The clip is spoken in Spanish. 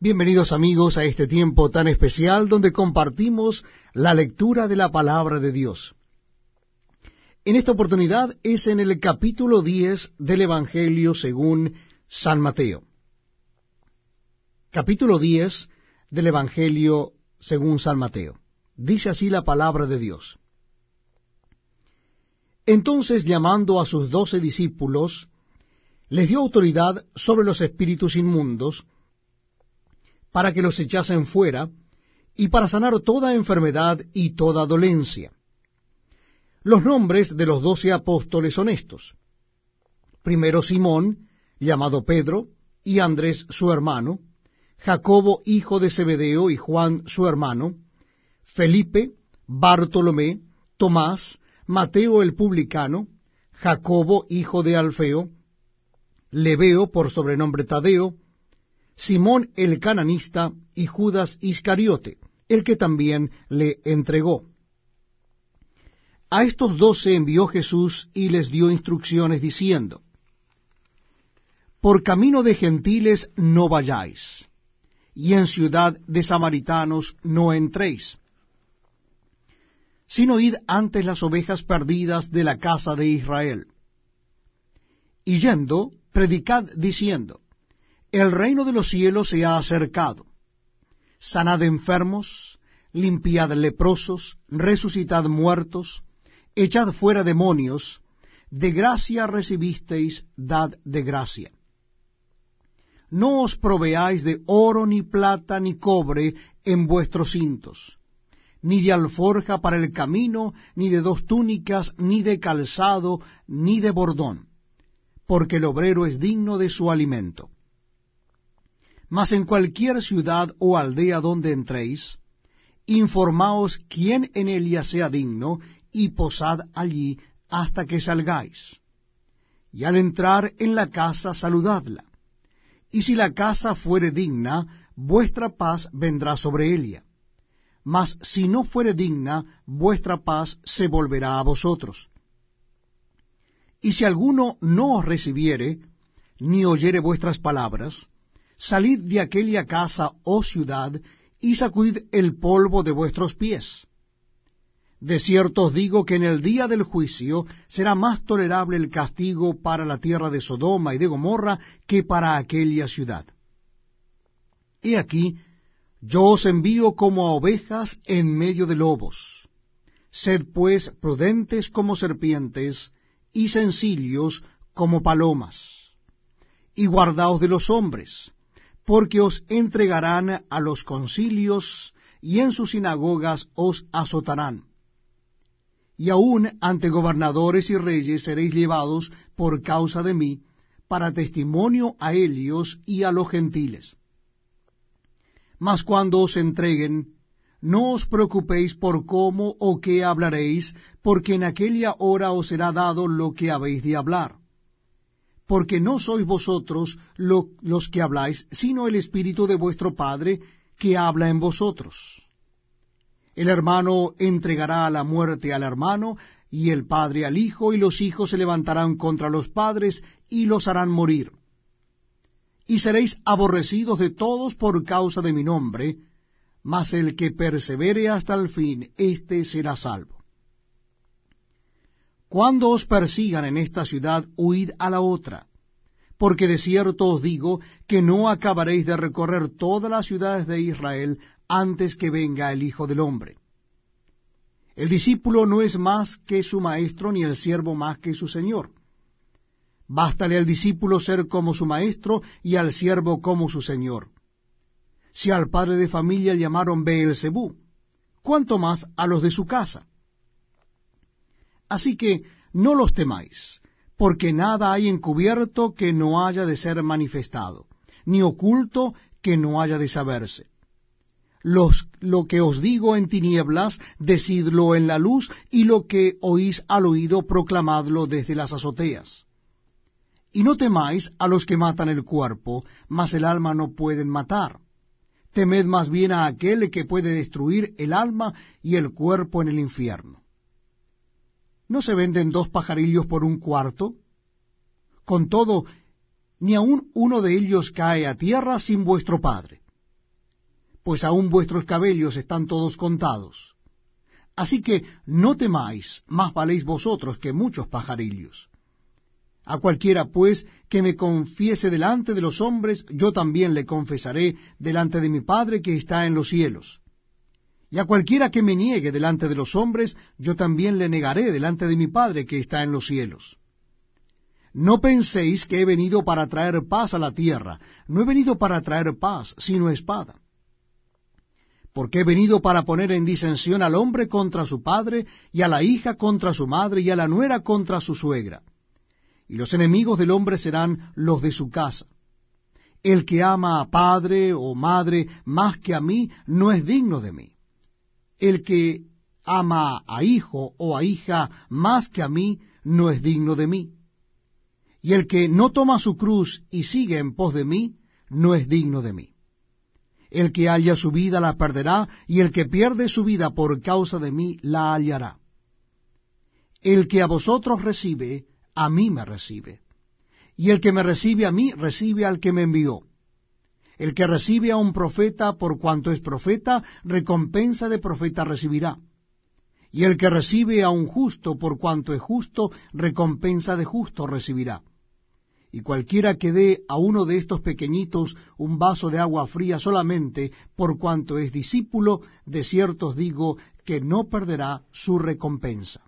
Bienvenidos amigos a este tiempo tan especial donde compartimos la lectura de la palabra de Dios. En esta oportunidad es en el capítulo 10 del Evangelio según San Mateo. Capítulo 10 del Evangelio según San Mateo. Dice así la palabra de Dios. Entonces llamando a sus doce discípulos, les dio autoridad sobre los espíritus inmundos, para que los echasen fuera, y para sanar toda enfermedad y toda dolencia. Los nombres de los doce apóstoles son estos. Primero Simón, llamado Pedro, y Andrés su hermano, Jacobo hijo de Zebedeo y Juan su hermano, Felipe, Bartolomé, Tomás, Mateo el publicano, Jacobo hijo de Alfeo, Leveo por sobrenombre Tadeo, Simón el cananista y Judas Iscariote, el que también le entregó. A estos doce envió Jesús y les dio instrucciones diciendo, Por camino de gentiles no vayáis, y en ciudad de samaritanos no entréis, sino id antes las ovejas perdidas de la casa de Israel. Y yendo, predicad diciendo, el reino de los cielos se ha acercado. Sanad enfermos, limpiad leprosos, resucitad muertos, echad fuera demonios, de gracia recibisteis, dad de gracia. No os proveáis de oro, ni plata, ni cobre en vuestros cintos, ni de alforja para el camino, ni de dos túnicas, ni de calzado, ni de bordón, porque el obrero es digno de su alimento. Mas en cualquier ciudad o aldea donde entréis, informaos quién en ella sea digno, y posad allí hasta que salgáis. Y al entrar en la casa saludadla. Y si la casa fuere digna, vuestra paz vendrá sobre ella. Mas si no fuere digna, vuestra paz se volverá a vosotros. Y si alguno no os recibiere, ni oyere vuestras palabras, salid de aquella casa, oh ciudad, y sacudid el polvo de vuestros pies. De cierto os digo que en el día del juicio será más tolerable el castigo para la tierra de Sodoma y de Gomorra que para aquella ciudad. He aquí, yo os envío como a ovejas en medio de lobos. Sed pues prudentes como serpientes y sencillos como palomas. Y guardaos de los hombres, porque os entregarán a los concilios, y en sus sinagogas os azotarán. Y aun ante gobernadores y reyes seréis llevados por causa de mí, para testimonio a ellos y a los gentiles. Mas cuando os entreguen, no os preocupéis por cómo o qué hablaréis, porque en aquella hora os será dado lo que habéis de hablar porque no sois vosotros los que habláis, sino el Espíritu de vuestro Padre que habla en vosotros. El hermano entregará a la muerte al hermano, y el padre al hijo, y los hijos se levantarán contra los padres, y los harán morir. Y seréis aborrecidos de todos por causa de mi nombre, mas el que persevere hasta el fin, éste será salvo. Cuando os persigan en esta ciudad, huid a la otra, porque de cierto os digo que no acabaréis de recorrer todas las ciudades de Israel antes que venga el Hijo del Hombre. El discípulo no es más que su maestro, ni el siervo más que su señor. Bástale al discípulo ser como su maestro y al siervo como su señor. Si al padre de familia llamaron Beelzebú, ¿cuánto más a los de su casa? Así que no los temáis, porque nada hay encubierto que no haya de ser manifestado, ni oculto que no haya de saberse. Lo que os digo en tinieblas, decidlo en la luz, y lo que oís al oído, proclamadlo desde las azoteas. Y no temáis a los que matan el cuerpo, mas el alma no pueden matar. Temed más bien a aquel que puede destruir el alma y el cuerpo en el infierno. ¿No se venden dos pajarillos por un cuarto? Con todo, ni aun uno de ellos cae a tierra sin vuestro Padre. pues aún vuestros cabellos están todos contados. Así que no temáis, más valéis vosotros que muchos pajarillos. A cualquiera, pues, que me confiese delante de los hombres, yo también le confesaré delante de mi Padre que está en los cielos. Y a cualquiera que me niegue delante de los hombres, yo también le negaré delante de mi Padre que está en los cielos. No penséis que he venido para traer paz a la tierra. No he venido para traer paz, sino espada. Porque he venido para poner en disensión al hombre contra su padre, y a la hija contra su madre, y a la nuera contra su suegra. Y los enemigos del hombre serán los de su casa. El que ama a padre o madre más que a mí, no es digno de mí el que ama a hijo o a hija más que a mí, no es digno de mí. Y el que no toma su cruz y sigue en pos de mí, no es digno de mí. El que halla su vida la perderá, y el que pierde su vida por causa de mí la hallará. El que a vosotros recibe, a mí me recibe. Y el que me recibe a mí, recibe al que me envió. El que recibe a un profeta por cuanto es profeta, recompensa de profeta recibirá. Y el que recibe a un justo por cuanto es justo, recompensa de justo recibirá. Y cualquiera que dé a uno de estos pequeñitos un vaso de agua fría solamente por cuanto es discípulo, de cierto os digo que no perderá su recompensa.